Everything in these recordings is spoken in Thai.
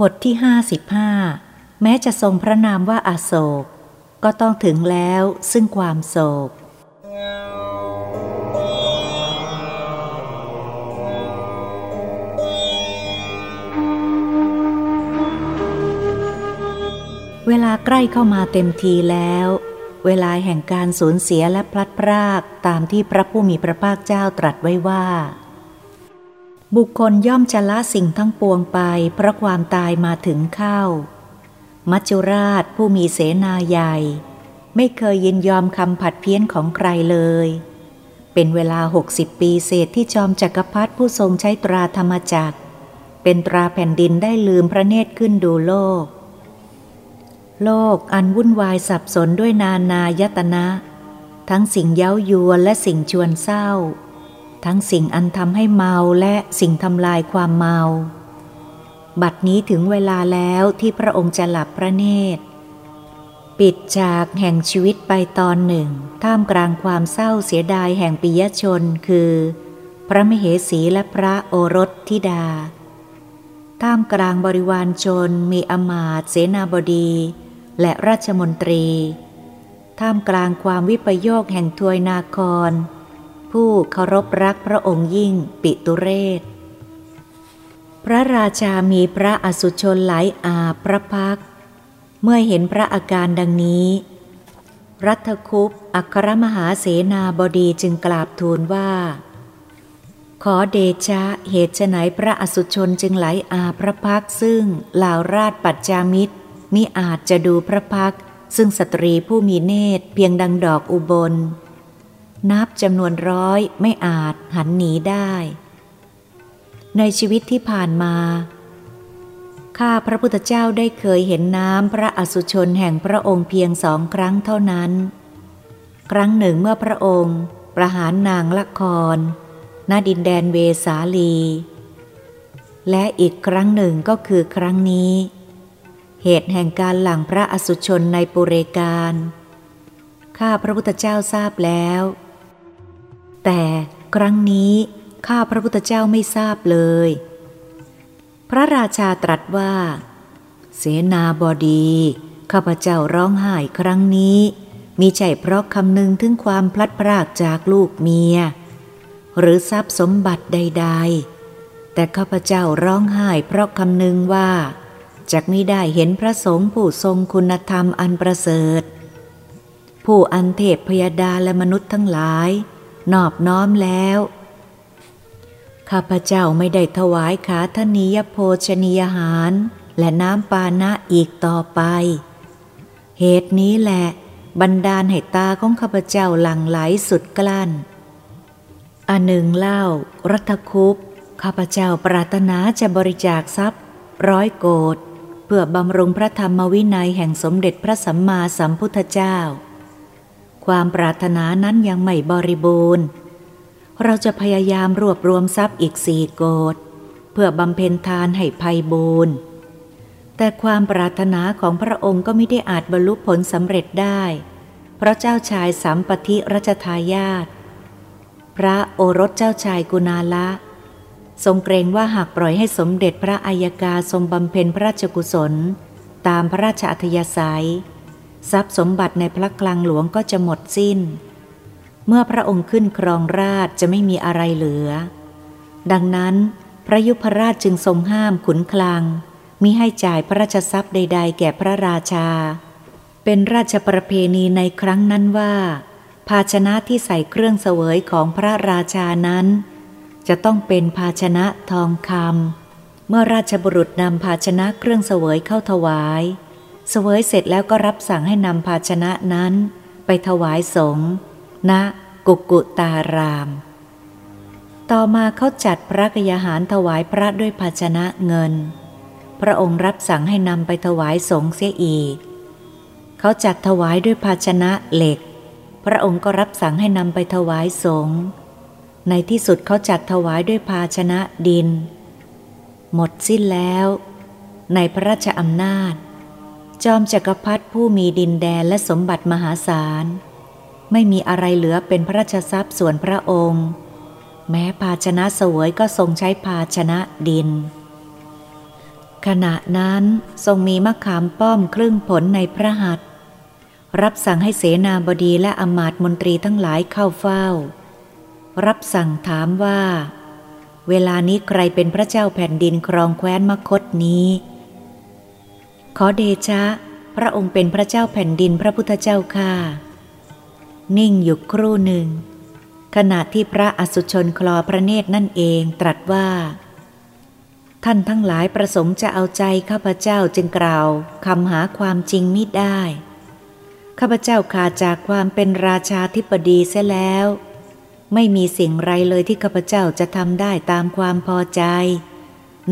บทที่ห้าสิบห้าแม้จะทรงพระนามว่าอาโศก ก็ต้องถึงแล้วซึ่งความโศก เวลาใกล้เข้ามาเต็มทีแล้ว เวลาแห่งการสูญเสียและพลัดพรากตามที่พระผู้มีพระภาคเจ้าตรัสไว้ว่า บุคคลย่อมจะละสิ่งทั้งปวงไป เพราะความตายมาถึงเข้า มัจจุราชผู้มีเสนาใหญ่ ไม่เคยยินยอมคำผัดเพี้ยนของใครเลย เป็นเวลาหกสิบปีเศษที่จอมจักรพรรดิผู้ทรงใช้ตราธรรมจักร เป็นตราแผ่นดินได้ลืมพระเนตรขึ้นดูโลก โลกอันวุ่นวายสับสนด้วยนานายตนะ ทั้งสิ่งเย้ายวนและสิ่งชวนเศร้า ทั้งสิ่งอันทำให้เมาและสิ่งทำลายความเมา บัดนี้ถึงเวลาแล้วที่พระองค์จะหลับพระเนตร ปิดฉากแห่งชีวิตไปตอนหนึ่ง ท่ามกลางความเศร้าเสียดายแห่งปิยชนคือ พระมเหสีและพระโอรสธิดา ท่ามกลางบริวารชนมีอมาตย์เสนาบดี และราชมนตรี ท่ามกลางความวิปโยคแห่งทวยนาคร ผู้เคารพรักพระองค์ยิ่งปิตุเรศ พระราชามีพระอสุชนหลายอาพระพัก เมื่อเห็นพระอาการดังนี้ รัฐคุปอัครมหาเสนาบดีจึงกราบทูลว่า ขอเดชะเหตุไฉนพระอสุชนจึงไหลอาพระพักซึ่งล่าราชปัจจามิตรมิอาจจะดูพระพักซึ่งสตรีผู้มีเนตรเพียงดังดอกอุบล นับจำนวนร้อยไม่อาจหันหนีได้ ในชีวิตที่ผ่านมาข้าพระพุทธเจ้าได้เคยเห็นน้ำพระอสุชนแห่งพระองค์เพียงสองครั้งเท่านั้น ครั้งหนึ่งเมื่อพระองค์ ประหารนางละครณดินแดนเวสาลี และอีกครั้งหนึ่งก็คือครั้งนี้ เหตุแห่งการหลังพระอสุชนในปุเรการ ข้าพระพุทธเจ้าทราบแล้ว แต่ครั้งนี้ข้าพระพุทธเจ้าไม่ทราบเลย พระราชาตรัสว่า เสนาบดี ข้าพเจ้าร้องไห้ครั้งนี้มีใจเพราะคำนึงถึงความพลัดพรากจากลูกเมีย หรือทรัพย์สมบัติใด ๆ แต่ข้าพเจ้าร้องไห้เพราะคำนึงว่าจากไม่ได้เห็นพระสงฆ์ผู้ทรงคุณธรรมอันประเสริฐ ผู้อันเทพพยดาและมนุษย์ทั้งหลาย นอบน้อมแล้ว ข้าพเจ้าไม่ได้ถวายขาธนียโภชนียหาร และน้ำปานะอีกต่อไป เหตุนี้แหละบันดาลให้ตาของข้าพเจ้าหลั่งไหลสุดกลั้น อันหนึ่งเล่า รัฐคุปข้าพเจ้าปรารถนาจะบริจาคทรัพย์ ร้อยโกดเพื่อบำรุงพระธรรมวินัยแห่งสมเด็จพระสัมมาสัมพุทธเจ้า ความปรารถนานั้นยังไม่บริบูรณ์ เราจะพยายามรวบรวมทรัพย์อีกสี่โกดเพื่อบำเพ็ญทานให้ภัยบูรณ์ แต่ความปรารถนาของพระองค์ก็ไม่ได้อาจบรรลุผลสำเร็จได้ เพราะเจ้าชายสัมปทิรัชทายาทพระโอรสเจ้าชายกุณาละ ทรงเกรงว่าหากปล่อยให้สมเด็จพระอัยกาทรงบำเพ็ญพระราชกุศล ตามพระราชอัธยาศัย ทรัพย์สมบัติในพระคลังหลวงก็จะหมดสิ้น เมื่อพระองค์ขึ้นครองราชจะไม่มีอะไรเหลือ ดังนั้น พระยุพราชจึงทรงห้ามขุนคลังมิให้จ่ายพระราชทรัพย์ใด ๆ แก่พระราชา เป็นราชประเพณีในครั้งนั้นว่า ภาชนะที่ใส่เครื่องเสวยของพระราชานั้น จะต้องเป็นภาชนะทองคำเมื่อราชบุรุษนำภาชนะเครื่องเสวยเข้าถวาย เสวยเสร็จแล้วก็รับสั่งให้นำภาชนะนั้น ไปถวายสงฆ์ณกุกุตาราม ต่อมาเขาจัดพระกยาหารถวายพระด้วยภาชนะเงิน พระองค์รับสั่งให้นำไปถวายสงฆ์เสียอีก เขาจัดถวายด้วยภาชนะเหล็ก พระองค์ก็รับสั่งให้นำไปถวายสงฆ์ในที่สุดเขาจัดถวายด้วยภาชนะดิน หมดสิ้นแล้ว ในพระราชอำนาจ จอมจักรพรรดิผู้มีดินแดนและสมบัติมหาศาล ไม่มีอะไรเหลือเป็นพระราชทรัพย์ส่วนพระองค์ แม้ภาชนะเสวยก็ทรงใช้ภาชนะดิน ขณะนั้นทรงมีมะขามป้อมครึ่งผลในพระหัตถ์รับสั่งให้เสนาบดีและอมาตมนตรีทั้งหลายเข้าเฝ้า รับสั่งถามว่า เวลานี้ใครเป็นพระเจ้าแผ่นดินครองแคว้นมคตนี้ ขอเดชะ พระองค์เป็นพระเจ้าแผ่นดินพระพุทธเจ้าค่ะ นิ่งอยู่ครู่หนึ่ง ขณะที่พระอสุชนคลอพระเนตรนั่นเองตรัสว่า ท่านทั้งหลายประสงค์จะเอาใจข้าพเจ้าจึงกล่าวคำหาความจริงมิได้ ข้าพเจ้าขาดจากความเป็นราชาธิปดีเสียแล้ว ไม่มีสิ่งไรเลยที่ข้าพเจ้าจะทำได้ตามความพอใจ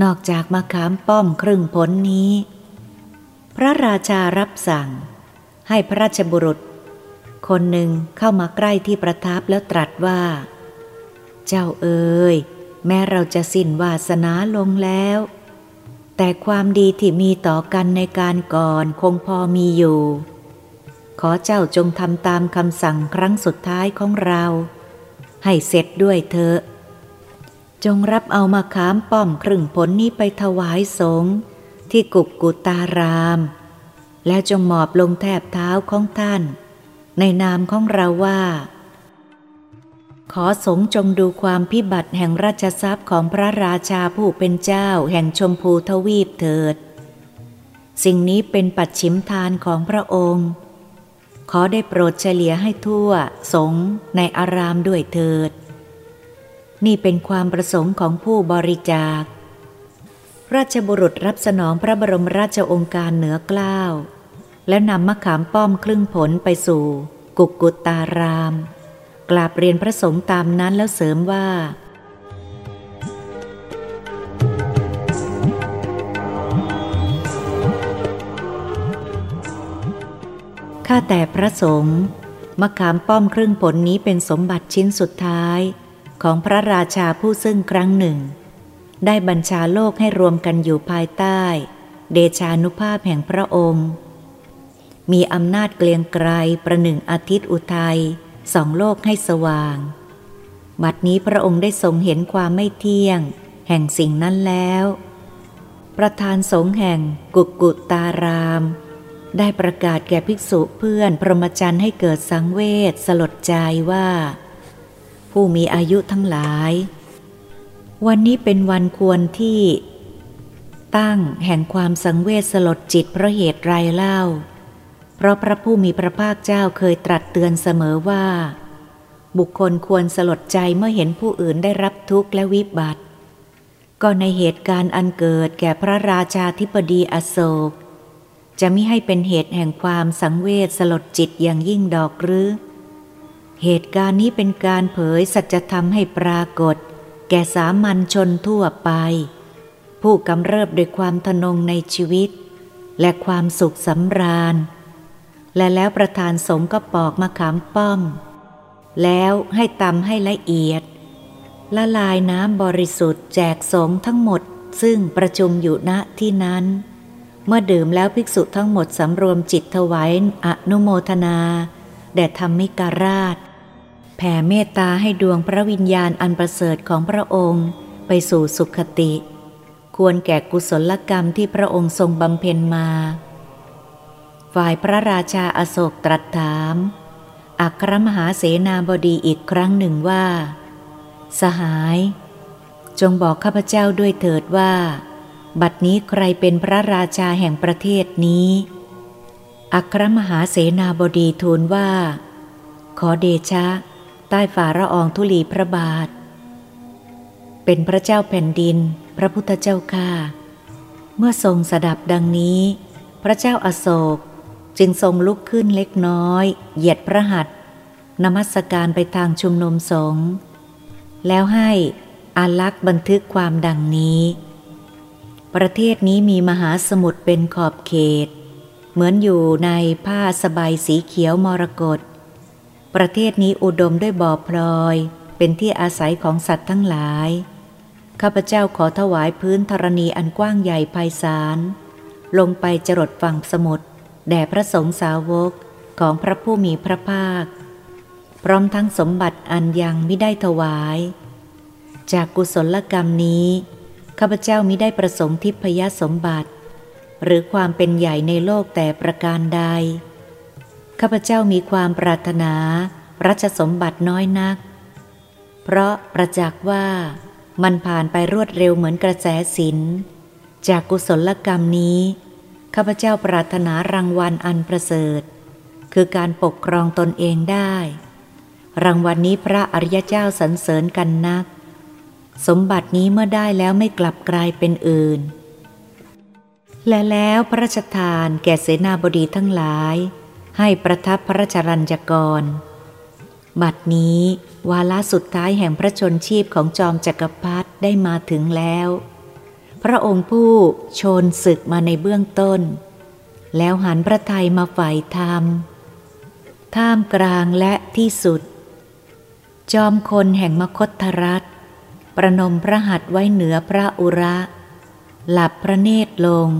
นอกจากมาขามป้อมครึ่งผลนี้ พระราชารับสั่ง ให้พระราชบุรุษ คนหนึ่งเข้ามาใกล้ที่ประทับแล้วตรัสว่า เจ้าเอ๋ยแม้เราจะสิ้นวาสนาลงแล้ว แต่ความดีที่มีต่อกันในการก่อนคงพอมีอยู่ ขอเจ้าจงทำตามคำสั่งครั้งสุดท้ายของเรา ให้เสร็จด้วยเถอะ จงรับเอามาขามป้อมครึ่งผลนี้ไปถวายสงฆ์ ที่กุกกุตาราม แล้วจงหมอบลงแทบเท้าของท่าน ในนามของเราว่า ขอสงจงดูความพิบัติแห่งราชทรัพย์ของพระราชาผู้เป็นเจ้าแห่งชมพูทวีปเถิด สิ่งนี้เป็นปัจฉิมทานของพระองค์ ขอได้โปรดเฉลี่ยให้ทั่วสงในอารามด้วยเถิด นี่เป็นความประสงค์ของผู้บริจาค ราชบุรุษรับสนองพระบรมราชองค์การเหนือกล้าว แล้วนำมะขามป้อมครึ่งผลไปสู่ กุกกุตตาราม กราบเรียนพระสงฆ์ตามนั้นแล้วเสริมว่า ข้าแต่พระสงฆ์มะขามป้อมครึ่งผลนี้เป็นสมบัติชิ้นสุดท้าย ของพระราชาผู้ซึ่งครั้งหนึ่ง ได้บัญชาโลกให้รวมกันอยู่ภายใต้ เดชานุภาพแห่งพระองค์ มีอำนาจเกลียงไกรประหนึ่งอาทิตย์อุทัยสองโลกให้สว่าง บัดนี้พระองค์ได้ทรงเห็นความไม่เที่ยง แห่งสิ่งนั้นแล้ว ประธานสงฆ์แห่งกุกกุตาราม ได้ประกาศแก่ภิกษุเพื่อนพรหมจรรย์ให้เกิดสังเวชสลดใจว่า ผู้มีอายุทั้งหลาย วันนี้เป็นวันควรที่ตั้งแห่งความสังเวชสลดจิตเพราะเหตุไรเล่า เพราะพระผู้มีพระภาคเจ้าเคยตรัสเตือนเสมอว่า บุคคลควรสลดใจเมื่อเห็นผู้อื่นได้รับทุกข์และวิบัติ ก็ในเหตุการณ์อันเกิดแก่พระราชาธิปดีอโศก จะมิให้เป็นเหตุแห่งความสังเวชสลดจิตอย่างยิ่งดอกหรือ เหตุการณ์นี้เป็นการเผยสัจธรรมให้ปรากฏ แก่สามัญชนทั่วไป ผู้กำเริบด้วยความทนงในชีวิต และความสุขสำราญ และแล้วประธานสงฆ์ก็ปอกมะขามป้อม แล้วให้ตำให้ละเอียด ละลายน้ำบริสุทธิ์แจกสงฆ์ทั้งหมดซึ่งประชุมอยู่ณที่นั้น เมื่อดื่มแล้วภิกษุทั้งหมดสำรวมจิตถวายอนุโมทนา แด่ธรรมิการาช แผ่เมตตาให้ดวงพระวิญญาณอันประเสริฐของพระองค์ไปสู่สุขติ ควรแก่กุศลกรรมที่พระองค์ทรงบำเพ็ญมา ฝ่ายพระราชาอโศกตรัสถาม อัครมหาเสนาบดีอีกครั้งหนึ่งว่า สหาย จงบอกข้าพเจ้าด้วยเถิดว่า บัดนี้ใครเป็นพระราชาแห่งประเทศนี้ อัครมหาเสนาบดีทูลว่า ขอเดชะ ใต้ฝ่าระอองธุลีพระบาท เป็นพระเจ้าแผ่นดิน พระพุทธเจ้าค่าเมื่อทรงสดับดังนี้ พระเจ้าอาโศกจึงทรงลุกขึ้นเล็กน้อย เหยียดพระหัตนมัสการไปทางชุมนุมสงฆ์แล้วให้อาลักษ์บันทึกความดังนี้ ประเทศนี้มีมหาสมุทรเป็นขอบเขต เหมือนอยู่ในผ้าสบายสีเขียวมรกต ประเทศนี้อุดมด้วยบ่อพลอย เป็นที่อาศัยของสัตว์ทั้งหลาย ข้าพเจ้าขอถวายพื้นธรณีอันกว้างใหญ่ไพศาล ลงไปจรดฝั่งสมุทรแด่พระสงฆ์สาวกของพระผู้มีพระภาค พร้อมทั้งสมบัติอันยังไม่ได้ถวาย จากกุศลกรรมนี้ ข้าพเจ้ามิได้ประสงค์ทิพยสมบัติ หรือความเป็นใหญ่ในโลกแต่ประการใด ข้าพเจ้ามีความปรารถนารัชสมบัติน้อยนัก เพราะประจักษ์ว่ามันผ่านไปรวดเร็วเหมือนกระแสสินจากกุศลกรรมนี้ข้าพเจ้าปรารถนารางวัลอันประเสริฐ คือการปกครองตนเองได้ รางวัลนนี้พระอริยเจ้าสรรเสริญกันนัก สมบัตินี้เมื่อได้แล้วไม่กลับกลายเป็นอื่น และแล้วพระราชทานแก่เสนาบดีทั้งหลาย ให้ประทับพระราชรัญจกร บัดนี้วาระสุดท้ายแห่งพระชนชีพของจอมจักรพรรดิได้มาถึงแล้ว พระองค์ผู้ชนศึกมาในเบื้องต้น แล้วหันพระทัยมาฝ่ายธรรม ท่ามกลางและที่สุด จอมคนแห่งมคตรัฐ ประนมพระหัตถ์ไว้เหนือพระอุระ หลับพระเนตรลง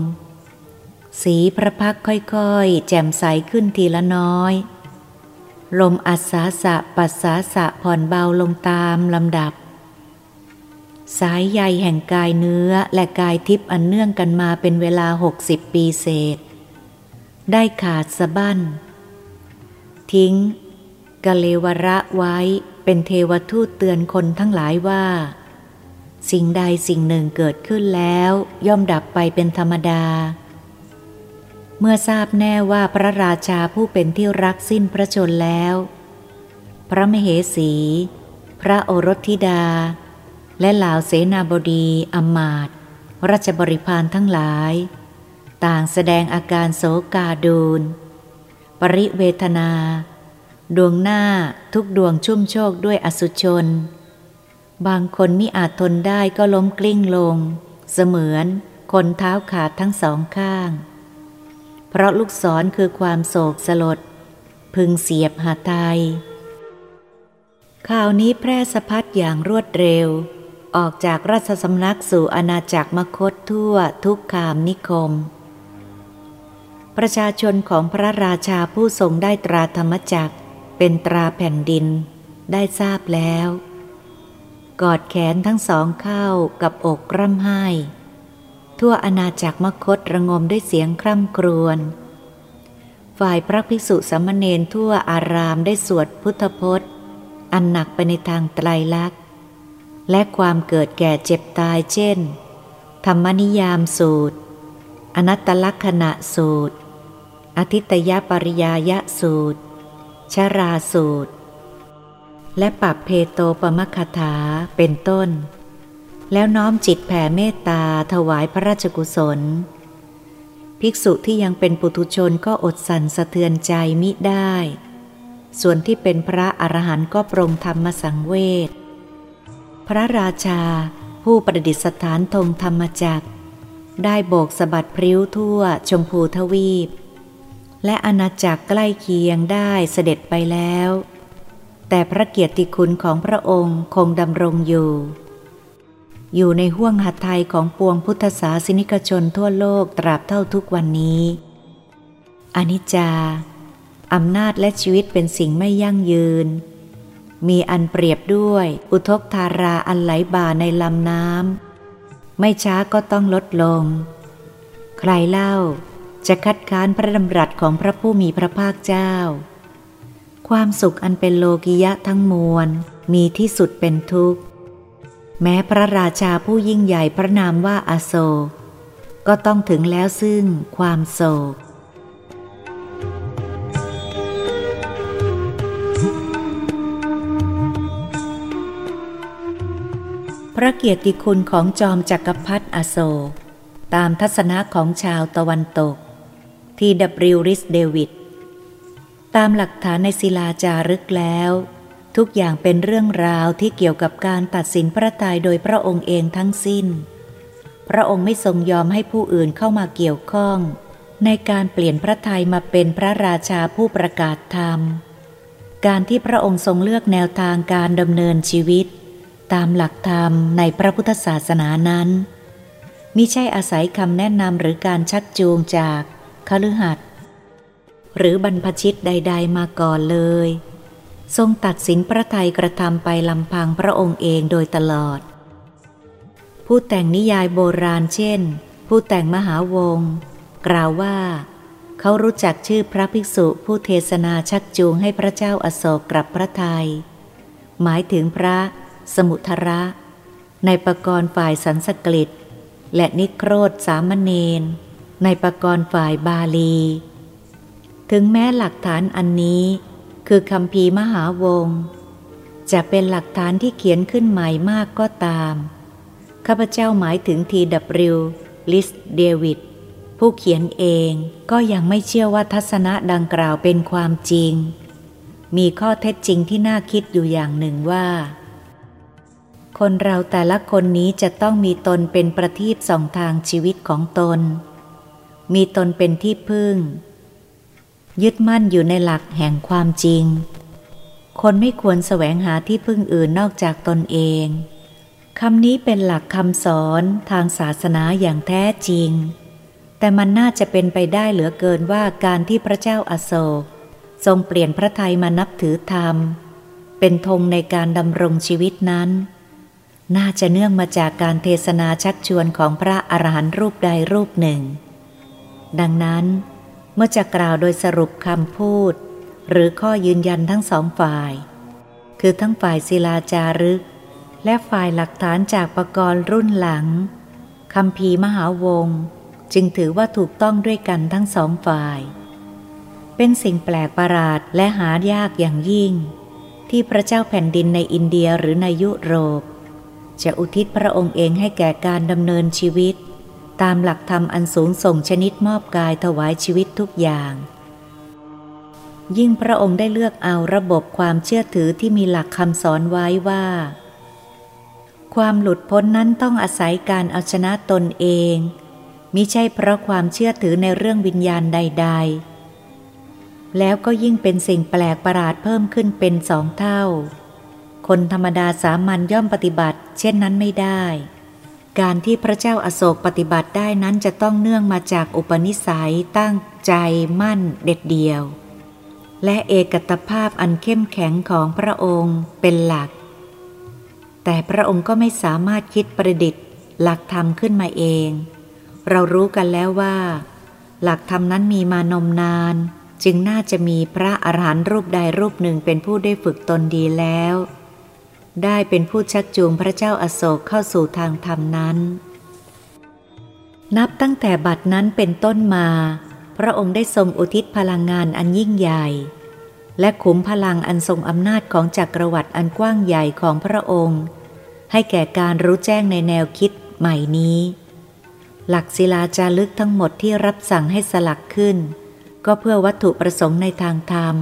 สีพระพักค่อยๆ แจ่มใสขึ้นทีละน้อย ลมอัศาสะปัสสาสะผ่อนเบาลงตามลำดับ สายใยแห่งกายเนื้อและกายทิพย์อันเนื่องกันมาเป็นเวลาหกสิบปีเศษ ได้ขาดสะบั้น ทิ้งกะเลวระไว้เป็นเทวทูตเตือนคนทั้งหลายว่า สิ่งใดสิ่งหนึ่งเกิดขึ้นแล้ว ย่อมดับไปเป็นธรรมดา เมื่อทราบแน่ว่าพระราชาผู้เป็นที่รักสิ้นพระชนแล้ว พระมเหสี พระโอรสธิดา และเหล่าเสนาบดีอมาตรัชบริพารทั้งหลาย ต่างแสดงอาการโศกาดูนปริเวทนา ดวงหน้าทุกดวงชุ่มโชคด้วยอสุชน บางคนมิอาจทนได้ก็ล้มกลิ้งลง เสมือนคนเท้าขาดทั้งสองข้าง ราะลูกศรคือความโศกสลด พึงเสียบหาไทยข่าวนี้แพร่สะพัดอย่างรวดเร็ว ออกจากราชสำนักสู่อาณาจักรมคตทั่วทุกขามนิคม ประชาชนของพระราชาผู้ทรงได้ตราธรรมจักร เป็นตราแผ่นดิน ได้ทราบแล้ว กอดแขนทั้งสองเข้ากับอกร่ำไห้ ทั่วอาณาจักรมคตระงมด้วยเสียงคร่ำครวญ ฝ่ายพระภิกษุสมเณรทั่วอารามได้สวดพุทธพจน์ อันหนักไปในทางไตรลักษณ์ และความเกิดแก่เจ็บตายเช่น ธรรมนิยามสูตร อนัตตลักษณะสูตร อธิตยปริยายสูตร ชราสูตร และปับเพโตปมคถาเป็นต้น แล้วน้อมจิตแผ่เมตตาถวายพระราชกุศล ภิกษุที่ยังเป็นปุถุชนก็อดสั่นสะเทือนใจมิได้ ส่วนที่เป็นพระอรหันต์ก็ปรงธรรมสังเวช พระราชาผู้ประดิษฐานธงธรรมจักร ได้โบกสะบัดพริ้วทั่วชมพูทวีป และอาณาจักรใกล้เคียงได้เสด็จไปแล้ว แต่พระเกียรติคุณของพระองค์คงดำรงอยู่ อยู่ในห้วงหัตถยของปวงพุทธศาสนิกชนทั่วโลกตราบเท่าทุกวันนี้ อนิจจา อำนาจและชีวิตเป็นสิ่งไม่ยั่งยืน มีอันเปรียบด้วย อุทกธาราอันไหลบ่าในลำน้ำ ไม่ช้าก็ต้องลดลง ใครเล่าจะคัดค้านพระดำรัสของพระผู้มีพระภาคเจ้า ความสุขอันเป็นโลกิยะทั้งมวลมีที่สุดเป็นทุกข์ แม้พระราชาผู้ยิ่งใหญ่พระนามว่าอาโศก ก็ต้องถึงแล้วซึ่งความโศก พระเกียรติคุณของจอมจักรพรรดิอโศก ตามทัศนะของชาวตะวันตก ที่ดับริวริสเดวิด ตามหลักฐานในศิลาจารึกแล้ว ทุกอย่างเป็นเรื่องราวที่เกี่ยวกับการตัดสินพระทัยโดยพระองค์เองทั้งสิ้น พระองค์ไม่ทรงยอมให้ผู้อื่นเข้ามาเกี่ยวข้อง ในการเปลี่ยนพระทัยมาเป็นพระราชาผู้ประกาศธรรม การที่พระองค์ทรงเลือกแนวทางการดำเนินชีวิต ตามหลักธรรมในพระพุทธศาสนานั้นมิใช่อาศัยคำแนะนำหรือการชักจูงจากคฤหัสถ์หรือบรรพชิตใด ๆ มาก่อนเลย ทรงตัดสินพระไทยกระทำไปลำพังพระองค์เองโดยตลอด ผู้แต่งนิยายโบราณเช่น ผู้แต่งมหาวงกล่าวว่า เขารู้จักชื่อพระภิกษุผู้เทศนาชักจูงให้พระเจ้าอโศกกลับพระทยัยหมายถึงพระสมุทระ ในประกรณ์ฝ่ายสันสกฤต และนิโครธสามเณรในประกรณ์ฝ่ายบาลี ถึงแม้หลักฐานอันนี้ คือคำพีมหาวง จะเป็นหลักฐานที่เขียนขึ้นใหม่มากก็ตาม ข้าพเจ้าหมายถึงทีดับริวลิสเดวิดผู้เขียนเองก็ยังไม่เชื่อว่าทัศนะดังกล่าวเป็นความจริง มีข้อเท็จจริงที่น่าคิดอยู่อย่างหนึ่งว่า คนเราแต่ละคนนี้จะต้องมีตนเป็นประทีปสองทางชีวิตของตน มีตนเป็นที่พึ่ง ยึดมั่นอยู่ในหลักแห่งความจริง คนไม่ควรแสวงหาที่พึ่งอื่นนอกจากตนเองคำนี้เป็นหลักคำสอนทางศาสนาอย่างแท้จริง แต่มันน่าจะเป็นไปได้เหลือเกินว่าการที่พระเจ้าอาโศก ทรงเปลี่ยนพระไทยมานับถือธรรม เป็นธงในการดำรงชีวิตนั้น น่าจะเนื่องมาจากการเทศนาชักชวนของพระอรหันต์รูปใดรูปหนึ่ง ดังนั้น เมื่อจะกล่าวโดยสรุปคำพูด หรือข้อยืนยันทั้งสองฝ่าย คือทั้งฝ่ายศิลาจารึก และฝ่ายหลักฐานจากประกรณ์รุ่นหลังคำพีมหาวงจึงถือว่าถูกต้องด้วยกันทั้งสองฝ่าย เป็นสิ่งแปลกประหลาดและหายากอย่างยิ่ง ที่พระเจ้าแผ่นดินในอินเดียหรือในยุโรป จะอุทิศพระองค์เองให้แก่การดำเนินชีวิต ตามหลักธรรมอันสูงส่งชนิดมอบกายถวายชีวิตทุกอย่าง ยิ่งพระองค์ได้เลือกเอาระบบความเชื่อถือที่มีหลักคำสอนไว้ว่า ความหลุดพ้นนั้นต้องอาศัยการเอาชนะตนเองมิใช่เพราะความเชื่อถือในเรื่องวิญญาณใด ๆ แล้วก็ยิ่งเป็นสิ่งแปลกประหลาดเพิ่มขึ้นเป็นสองเท่า คนธรรมดาสามัญย่อมปฏิบัติ เช่นนั้นไม่ได้ การที่พระเจ้าอาโศกปฏิบัติได้นั้นจะต้องเนื่องมาจากอุปนิสัยตั้งใจมั่นเด็ดเดียว และเอกตภาพอันเข้มแข็งของพระองค์เป็นหลัก แต่พระองค์ก็ไม่สามารถคิดประดิษฐ์ หลักธรรมขึ้นมาเอง เรารู้กันแล้วว่า หลักธรรมนั้นมีมานมนาน จึงน่าจะมีพระอรหันต์รูปใดรูปหนึ่งเป็นผู้ได้ฝึกตนดีแล้ว ได้เป็นผู้ชักจูงพระเจ้าอาโศกเข้าสู่ทางธรรมนั้น นับตั้งแต่บัดนั้นเป็นต้นมา พระองค์ได้ทรงอุทิศพลังงานอันยิ่งใหญ่ และขุมพลังอันทรงอำนาจของจักรวรรดิอันกว้างใหญ่ของพระองค์ ให้แก่การรู้แจ้งในแนวคิดใหม่นี้ หลักศิลาจารึกทั้งหมดที่รับสั่งให้สลักขึ้น ก็เพื่อวัตถุประสงค์ในทางธรรม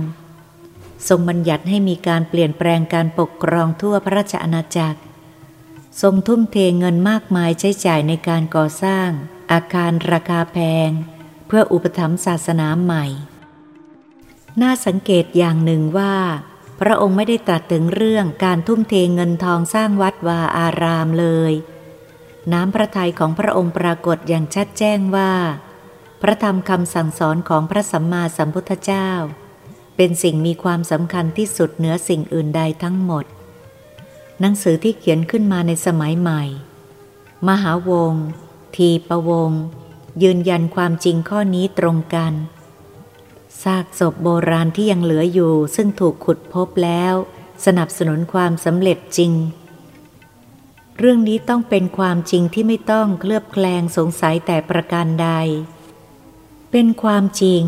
ทรงบัญญัติให้มีการเปลี่ยนแปลงการปกครองทั่วพระราชอาณาจักร ทรงทุ่มเทเงินมากมายใช้จ่ายในการก่อสร้าง อาคารราคาแพง เพื่ออุปถัมภ์ศาสนาใหม่ น่าสังเกตอย่างหนึ่งว่า พระองค์ไม่ได้ตรัสถึงเรื่องการทุ่มเทเงินทองสร้างวัดวาอารามเลย น้ำพระทัยของพระองค์ปรากฏอย่างชัดแจ้งว่า พระธรรมคำสั่งสอนของพระสัมมาสัมพุทธเจ้า เป็นสิ่งมีความสำคัญที่สุดเหนือสิ่งอื่นใดทั้งหมด หนังสือที่เขียนขึ้นมาในสมัยใหม่ มหาวง ทีประวง ยืนยันความจริงข้อนี้ตรงกัน ซากศพโบราณที่ยังเหลืออยู่ซึ่งถูกขุดพบแล้ว สนับสนุนความสำเร็จจริง เรื่องนี้ต้องเป็นความจริงที่ไม่ต้องเคลือบแคลงสงสัยแต่ประการใด เป็นความจริง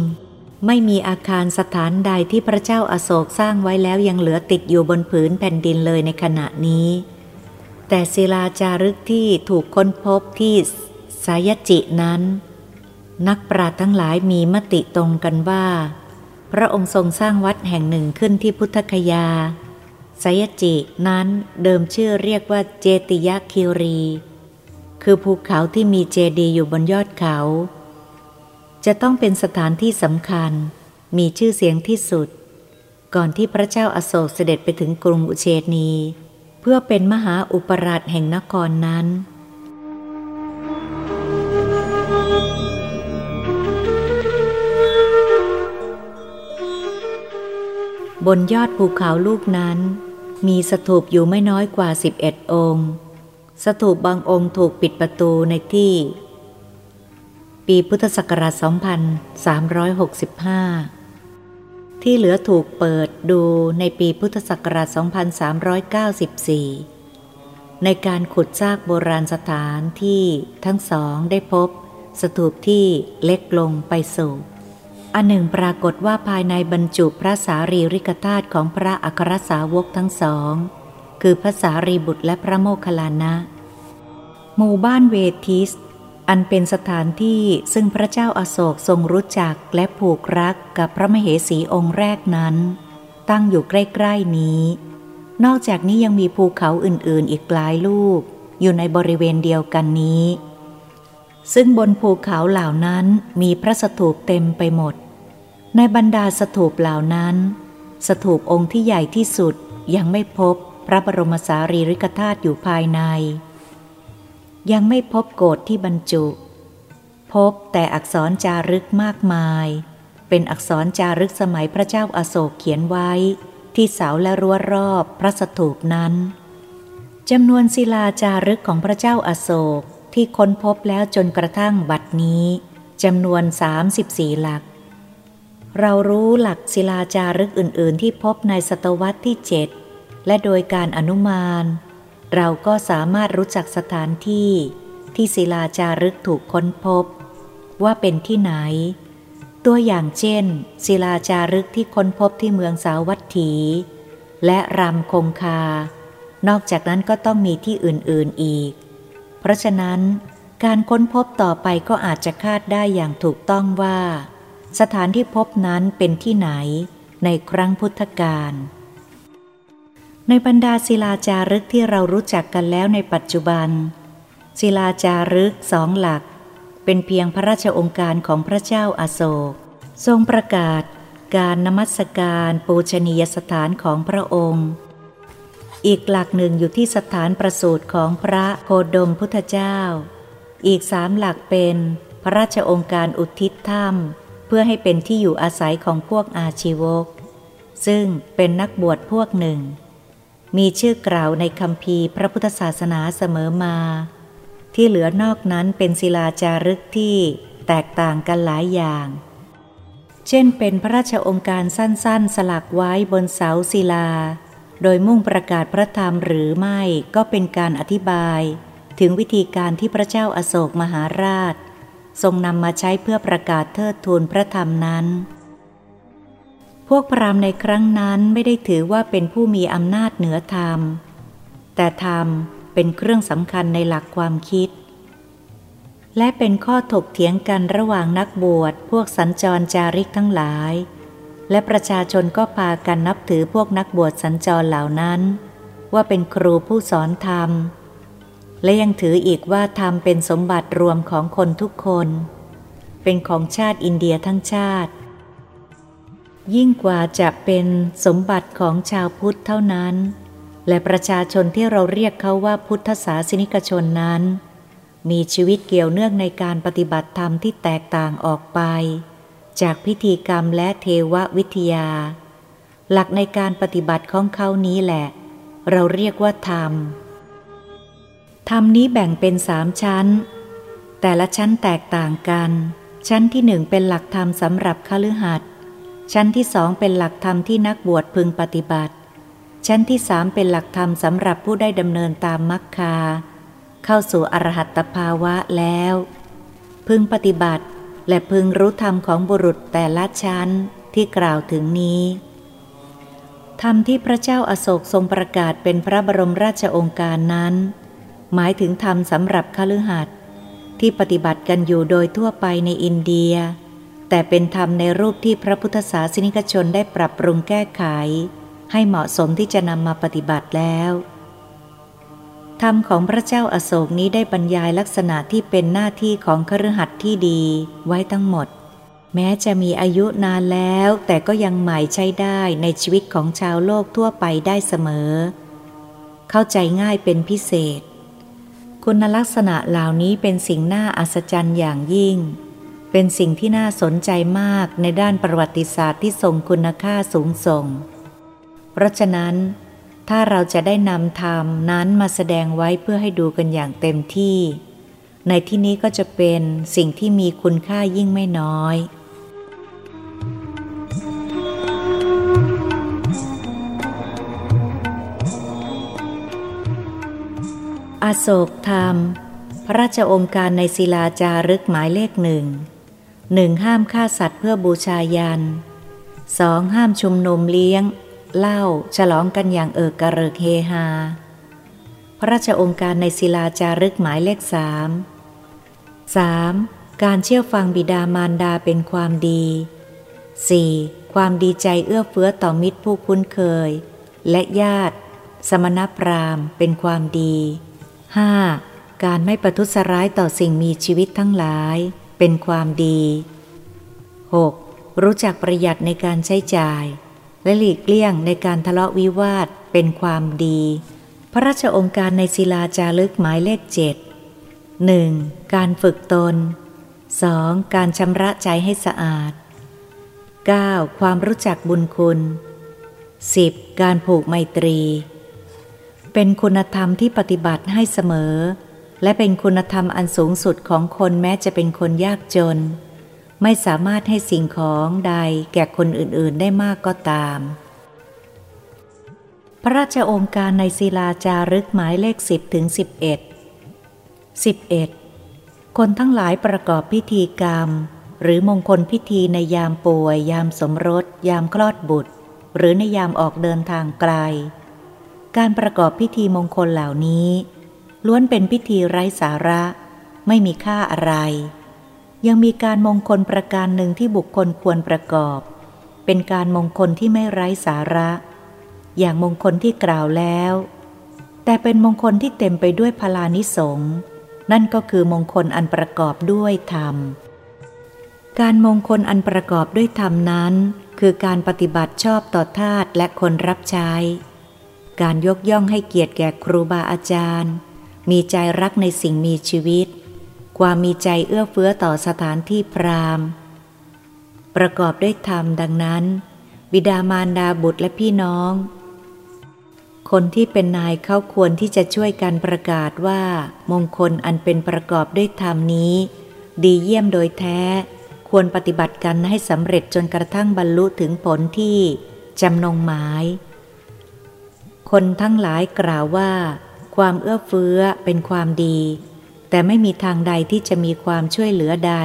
ไม่มีอาคารสถานใดที่พระเจ้าอาโศกสร้างไว้แล้วยังเหลือติดอยู่บนผืนแผ่นดินเลยในขณะนี้ แต่ศิลาจารึกที่ถูกค้นพบที่สายจินั้น นักปราชญ์ทั้งหลายมีมติตรงกันว่า พระองค์ทรงสร้างวัดแห่งหนึ่งขึ้นที่พุทธคยาไสยจินั้นเดิมชื่อเรียกว่าเจติยคิรี คือภูเขาที่มีเจดีย์อยู่บนยอดเขา จะต้องเป็นสถานที่สำคัญ มีชื่อเสียงที่สุด ก่อนที่พระเจ้าอาโศกเสด็จไปถึงกรุงอุเชนี เพื่อเป็นมหาอุปราชแห่งนครนั้น บนยอดภูเขาลูกนั้น มีสถูปอยู่ไม่น้อยกว่า 11 องค์ สถูปบางองค์ถูกปิดประตูในที่ ปีพุทธศักราช 2365 ที่เหลือถูกเปิดดูในปีพุทธศักราช 2394 ในการขุดซากโบราณสถานที่ทั้งสองได้พบ สถูปที่เล็กลงไปสู่ อันหนึ่งปรากฏว่าภายในบรรจุพระสารีริกธาตุของพระอัครสาวกทั้งสอง คือพระสารีบุตรและพระโมคคัลลานะ หมู่บ้านเวทิส อันเป็นสถานที่ซึ่งพระเจ้าอาโศกทรงรู้จักและผูกรักกับพระมเหสีองค์แรกนั้น ตั้งอยู่ใกล้ๆนี้ นอกจากนี้ยังมีภูเขาอื่นๆอีกหลายลูก อยู่ในบริเวณเดียวกันนี้ ซึ่งบนภูเขาเหล่านั้นมีพระสถูปเต็มไปหมด ในบรรดาสถูปเหล่านั้น สถูปองค์ที่ใหญ่ที่สุดยังไม่พบพระบรมสารีริกธาตุอยู่ภายใน ยังไม่พบโกดที่บรรจุ พบแต่อักษรจารึกมากมาย เป็นอักษรจารึกสมัยพระเจ้าอาโศกเขียนไว้ ที่เสาและรั้วรอบพระสถูปนั้นจำนวนศิลาจารึกของพระเจ้าอาโศกที่ค้นพบแล้วจนกระทั่งบัดนี้จำนวน 34 หลัก เรารู้หลักศิลาจารึกอื่น ๆ ที่พบในศตวรรษที่เจ็ดและโดยการอนุมาน เราก็สามารถรู้จักสถานที่ที่ศิลาจารึกถูกค้นพบ ว่าเป็นที่ไหน ตัวอย่างเช่น ศิลาจารึกที่ค้นพบที่เมืองสาวัตถี และรำคงคา นอกจากนั้นก็ต้องมีที่อื่นๆอีก เพราะฉะนั้น การค้นพบต่อไปก็อาจจะคาดได้อย่างถูกต้องว่า สถานที่พบนั้นเป็นที่ไหนในครั้งพุทธกาล ในบรรดาศิลาจารึกที่เรารู้จักกันแล้วในปัจจุบัน ศิลาจารึกสองหลัก เป็นเพียงพระราชองค์การของพระเจ้าอาโศก ทรงประกาศการนมัสการปูชนียสถานของพระองค์ อีกหลักหนึ่งอยู่ที่สถานประสูติของพระโคดมพุทธเจ้า อีกสามหลักเป็นพระราชองค์การอุทิศถ้ำเพื่อให้เป็นที่อยู่อาศัยของพวกอาชีวก ซึ่งเป็นนักบวชพวกหนึ่ง มีชื่อกล่าวในคำพีพระพุทธศาสนาเสมอมา ที่เหลือนอกนั้นเป็นศิลาจารึกที่แตกต่างกันหลายอย่าง เช่นเป็นพระราชองค์การสั้นๆ สลักไว้บนเสาศิลา โดยมุ่งประกาศพระธรรมหรือไม่ก็เป็นการอธิบาย ถึงวิธีการที่พระเจ้าอาโศกมหาราช ทรงนำมาใช้เพื่อประกาศเทิดทูนพระธรรมนั้น พวกพราหมณ์ในครั้งนั้นไม่ได้ถือว่าเป็นผู้มีอำนาจเหนือธรรม แต่ธรรมเป็นเครื่องสำคัญในหลักความคิด และเป็นข้อถกเถียงกันระหว่างนักบวชพวกสัญจรจาริกทั้งหลาย และประชาชนก็พากันนับถือพวกนักบวชสัญจรเหล่านั้น ว่าเป็นครูผู้สอนธรรม และยังถืออีกว่าธรรมเป็นสมบัติรวมของคนทุกคน เป็นของชาติอินเดียทั้งชาติ ยิ่งกว่าจะเป็นสมบัติของชาวพุทธเท่านั้น และประชาชนที่เราเรียกเขาว่าพุทธศาสนิกชนนั้น มีชีวิตเกี่ยวเนื่องในการปฏิบัติธรรมที่แตกต่างออกไป จากพิธีกรรมและเทววิทยา หลักในการปฏิบัติของเขานี้แหละ เราเรียกว่าธรรม ธรรมนี้แบ่งเป็นสามชั้น แต่ละชั้นแตกต่างกัน ชั้นที่หนึ่งเป็นหลักธรรมสำหรับคฤหัสถ์ ชั้นที่สองเป็นหลักธรรมที่นักบวชพึงปฏิบัติ ชั้นที่สามเป็นหลักธรรมสำหรับผู้ได้ดำเนินตามมรรคา เข้าสู่อรหัตภาวะแล้ว พึงปฏิบัติและพึงรู้ธรรมของบุรุษแต่ละชั้นที่กล่าวถึงนี้ ธรรมที่พระเจ้าอาโศกทรงประกาศเป็นพระบรมราชองค์การนั้น หมายถึงธรรมสำหรับคฤหัสถ์ที่ปฏิบัติกันอยู่โดยทั่วไปในอินเดีย แต่เป็นธรรมในรูปที่พระพุทธศาสนิกชนได้ปรับปรุงแก้ไข ให้เหมาะสมที่จะนำมาปฏิบัติแล้ว ธรรมของพระเจ้าอาโศกนี้ได้บรรยายลักษณะที่เป็นหน้าที่ของคฤหัสถ์ที่ดีไว้ทั้งหมด แม้จะมีอายุนานแล้ว แต่ก็ยังใหม่ใช้ได้ในชีวิตของชาวโลกทั่วไปได้เสมอ เข้าใจง่ายเป็นพิเศษ คุณลักษณะเหล่านี้เป็นสิ่งน่าอัศจรรย์อย่างยิ่ง เป็นสิ่งที่น่าสนใจมากในด้านประวัติศาสตร์ที่ทรงคุณค่าสูงส่ง เพราะฉะนั้น ถ้าเราจะได้นำธรรมนั้นมาแสดงไว้เพื่อให้ดูกันอย่างเต็มที่ ในที่นี้ก็จะเป็นสิ่งที่มีคุณค่ายิ่งไม่น้อยอโศกธรรม พระราชองค์การในศิลาจารึกหมายเลขหนึ่ง หนึ่งห้ามฆ่าสัตว์เพื่อบูชายันสองห้ามชุมนุมเลี้ยงเล่าฉลองกันอย่างเอิกกระเริกเฮฮา พระราชองค์การในศิลาจารึกหมายเลขสามสามการเชื่อฟังบิดามารดาเป็นความดี 4. ความดีใจเอื้อเฟื้อต่อมิตรผู้คุ้นเคย และญาติ สมณพราหมณ์เป็นความดี 5. การไม่ประทุษร้ายต่อสิ่งมีชีวิตทั้งหลาย เป็นความดี 6. รู้จักประหยัดในการใช้จ่าย และหลีกเลี่ยงในการทะเลาะวิวาทเป็นความดี พระราชองค์การในศิลาจารึกหมายเลขเจ็ดหนึ่งการฝึกตน 2. การชำระใจให้สะอาด 9. ความรู้จักบุญคุณ 10. การผูกไมตรี เป็นคุณธรรมที่ปฏิบัติให้เสมอ และเป็นคุณธรรมอันสูงสุดของคนแม้จะเป็นคนยากจน ไม่สามารถให้สิ่งของใดแก่คนอื่นๆได้มากก็ตาม พระราชองค์การในศิลาจารึกหมายเลขสิบถึงสิบเอ็ดสิบเอ็ดคนทั้งหลายประกอบพิธีกรรม หรือมงคลพิธีในยามป่วย ยามสมรส ยามคลอดบุตร หรือในยามออกเดินทางไกล การประกอบพิธีมงคลเหล่านี้ ล้วนเป็นพิธีไร้สาระ ไม่มีค่าอะไร ยังมีการมงคลประการหนึ่งที่บุคคลควรประกอบ เป็นการมงคลที่ไม่ไร้สาระ อย่างมงคลที่กล่าวแล้ว แต่เป็นมงคลที่เต็มไปด้วยพลานิสงนั่นก็คือมงคลอันประกอบด้วยธรรม การมงคลอันประกอบด้วยธรรมนั้น คือการปฏิบัติชอบต่อทาตและคนรับใช้ การยกย่องให้เกียรติแก่ครูบาอาจารย์ มีใจรักในสิ่งมีชีวิต ความมีใจเอื้อเฟื้อต่อสถานที่พรามประกอบด้วยธรรมดังนั้น บิดามารดาบุตรและพี่น้อง คนที่เป็นนายเขาควรที่จะช่วยกันประกาศว่า มงคลอันเป็นประกอบด้วยธรรมนี้ ดีเยี่ยมโดยแท้ ควรปฏิบัติกันให้สำเร็จจนกระทั่งบรรลุถึงผลที่จำนงหมาย คนทั้งหลายกล่าวว่า ความเอื้อเฟื้อเป็นความดี แต่ไม่มีทางใดที่จะมีความช่วยเหลือใด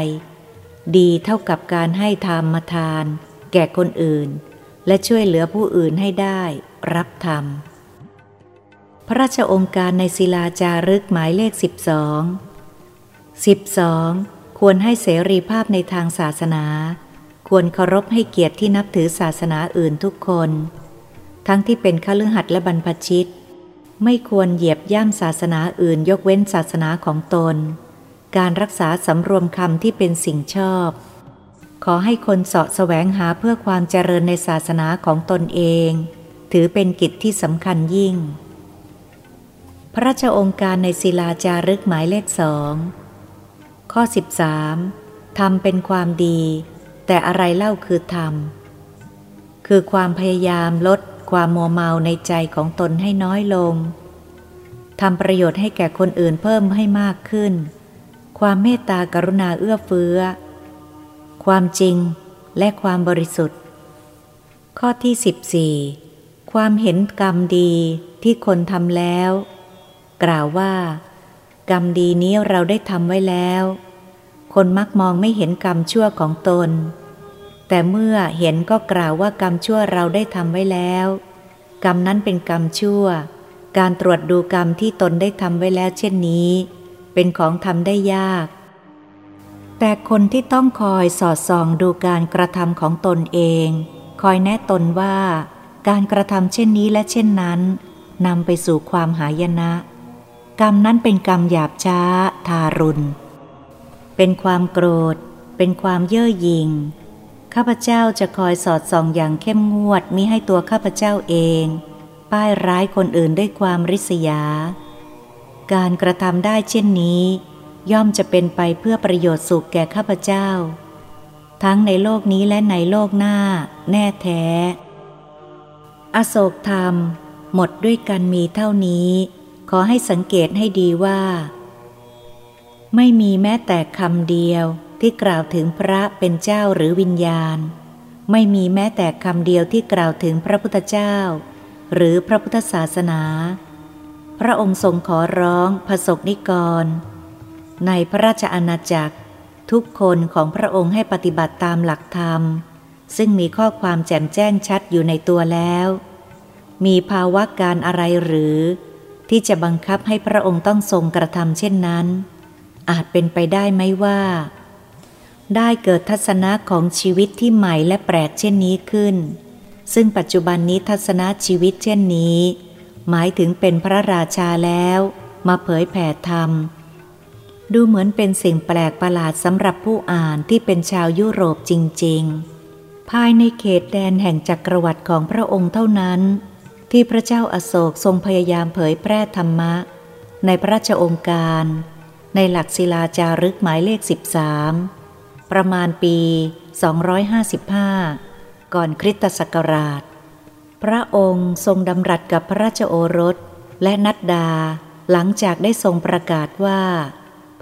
ดีเท่ากับการให้ธรรมทาน แก่คนอื่น และช่วยเหลือผู้อื่นให้ได้ รับธรรม พระราชองค์การในศิลาจารึกหมายเลข 12 12 ควรให้เสรีภาพในทางศาสนา ควรเคารพให้เกียรติที่นับถือศาสนาอื่นทุกคน ทั้งที่เป็นข้าลือหัดและบรรพชิต ไม่ควรเหยียบย่ำศาสนาอื่นยกเว้นศาสนาของตน การรักษาสำรวมคำที่เป็นสิ่งชอบ ขอให้คนเสาะแสวงหาเพื่อความเจริญในศาสนาของตนเอง ถือเป็นกิจที่สำคัญยิ่ง พระราชองค์การในศิลาจารึกหมายเลขสองข้อ 13ทำเป็นความดี แต่อะไรเล่าคือธรรมคือความพยายามลด ความมัวเมาในใจของตนให้น้อยลงทำประโยชน์ให้แก่คนอื่นเพิ่มให้มากขึ้น ความเมตตากรุณาเอื้อเฟื้อ ความจริงและความบริสุทธิ์ ข้อที่ 14 ความเห็นกรรมดีที่คนทำแล้ว กล่าวว่า กรรมดีนี้เราได้ทำไว้แล้ว คนมักมองไม่เห็นกรรมชั่วของตน แต่เมื่อเห็นก็กล่าวว่ากรรมชั่วเราได้ทำไว้แล้ว กรรมนั้นเป็นกรรมชั่ว การตรวจดูกรรมที่ตนได้ทำไว้แล้วเช่นนี้ เป็นของทำได้ยาก แต่คนที่ต้องคอยสอดส่องดูการกระทำของตนเอง คอยแนะตนว่า การกระทำเช่นนี้และเช่นนั้นนำไปสู่ความหายนะ กรรมนั้นเป็นกรรมหยาบช้า ทารุณ เป็นความโกรธ เป็นความเย่อหยิ่ง ข้าพเจ้าจะคอยสอดส่องอย่างเข้มงวดมิให้ตัวข้าพเจ้าเอง ป้ายร้ายคนอื่นด้วยความริษยา การกระทำได้เช่นนี้ ย่อมจะเป็นไปเพื่อประโยชน์สุขแก่ข้าพเจ้า ทั้งในโลกนี้และในโลกหน้า แน่แท้ อโศกธรรม หมดด้วยกันมีเท่านี้ ขอให้สังเกตให้ดีว่า ไม่มีแม้แต่คำเดียว ที่กล่าวถึงพระเป็นเจ้าหรือวิญญาณ ไม่มีแม้แต่คำเดียวที่กล่าวถึงพระพุทธเจ้า หรือพระพุทธศาสนา พระองค์ทรงขอร้องพระสกนิกร ในพระราชอาณาจักร ทุกคนของพระองค์ให้ปฏิบัติตามหลักธรรม ซึ่งมีข้อความแจ่มแจ้งชัดอยู่ในตัวแล้ว มีภาวะการอะไรหรือ ที่จะบังคับให้พระองค์ต้องทรงกระทำเช่นนั้น อาจเป็นไปได้ไหมว่า ได้เกิดทัศนะของชีวิตที่ใหม่และแปลกเช่นนี้ขึ้น ซึ่งปัจจุบันนี้ทัศนะชีวิตเช่นนี้ หมายถึงเป็นพระราชาแล้ว มาเผยแผ่ธรรม ดูเหมือนเป็นสิ่งแปลกประหลาดสำหรับผู้อ่านที่เป็นชาวยุโรปจริง ๆ ภายในเขตแดนแห่งจักรวรรดิของพระองค์เท่านั้น ที่พระเจ้าอาโศกทรงพยายามเผยแพร่ธรรมะ ในพระราชองค์การ ในหลักศิลาจารึกหมายเลข 13 ประมาณปี 255 ก่อนคริสตศักราช พระองค์ทรงดำรัสกับพระราชโอรสและนัดดาหลังจากได้ทรงประกาศว่า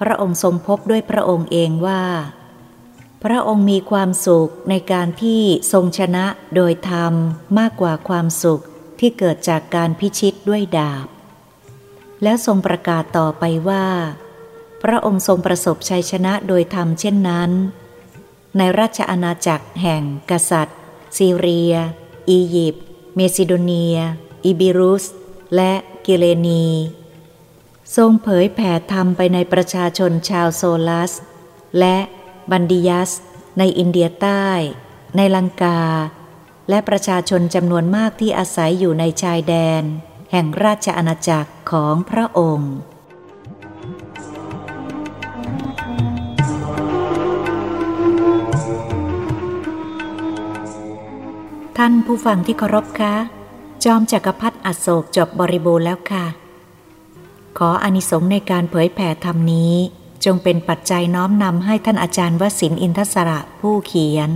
พระองค์ทรงพบด้วยพระองค์เองว่า พระองค์มีความสุขในการที่ทรงชนะโดยธรรมมากกว่าความสุขที่เกิดจากการพิชิตด้วยดาบ แล้วทรงประกาศต่อไปว่า พระองค์ทรงประสบชัยชนะโดยธรรมเช่นนั้น ในราชอาณาจักรแห่งกษัตริย์ ซีเรีย อียิปต์ เมซิโดเนีย อิบิรุส และกิเลนี ทรงเผยแผ่ธรรมไปในประชาชนชาวโซลัส และบันดิยัส ในอินเดียใต้ ในลังกา และประชาชนจำนวนมากที่อาศัยอยู่ในชายแดน แห่งราชอาณาจักรของพระองค์ ท่านผู้ฟังที่เคารพคะ จอมจักรพรรดิอโศกจบบริบูรณ์แล้วค่ะ ขออนิสงส์ในการเผยแผ่ธรรมนี้ จงเป็นปัจจัยน้อมนำให้ท่านอาจารย์วสินอินทศระผู้เขียน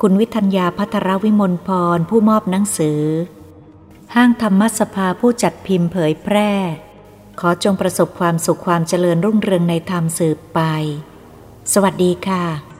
คุณวิทัญญาพัทรวิมลพรผู้มอบหนังสือ ห้างธรรมสภาผู้จัดพิมพ์เผยแพร่ ขอจงประสบความสุขความเจริญรุ่งเรืองในธรรมสืบไป สวัสดีค่ะ